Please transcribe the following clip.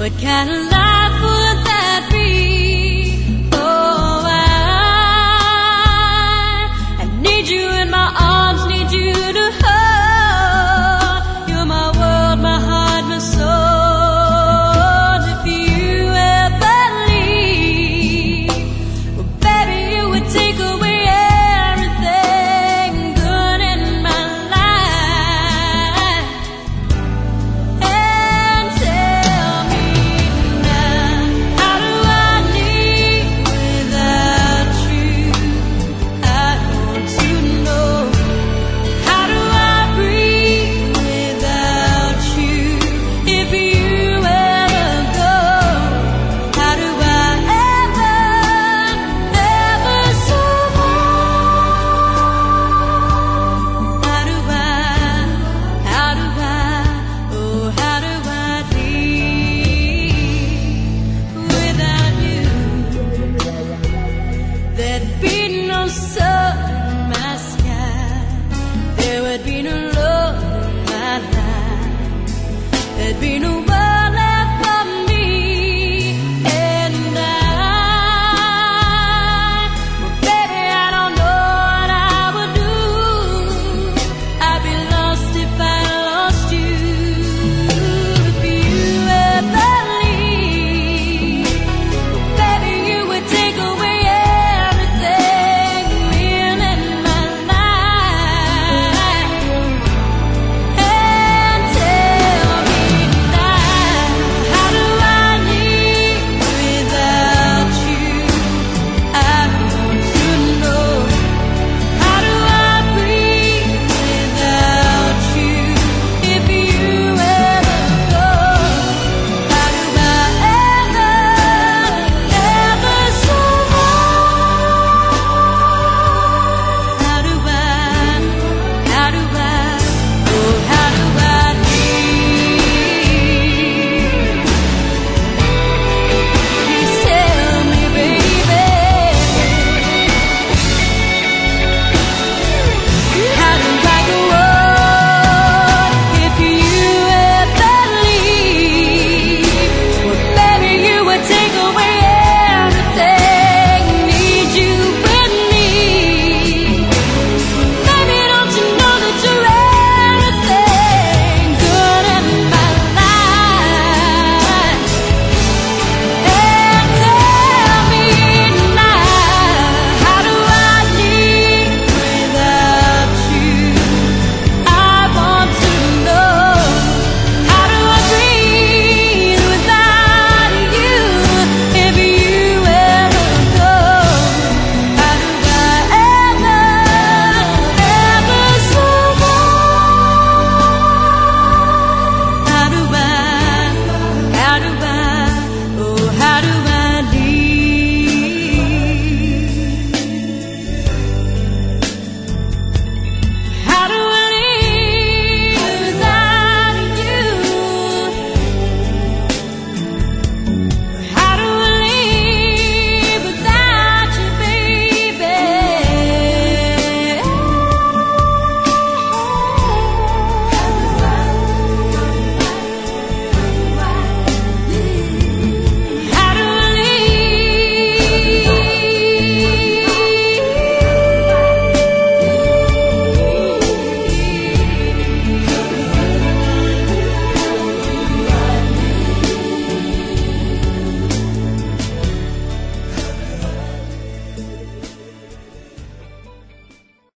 What kind of life would that be? Oh, I, I need you in my arms, need you to hold.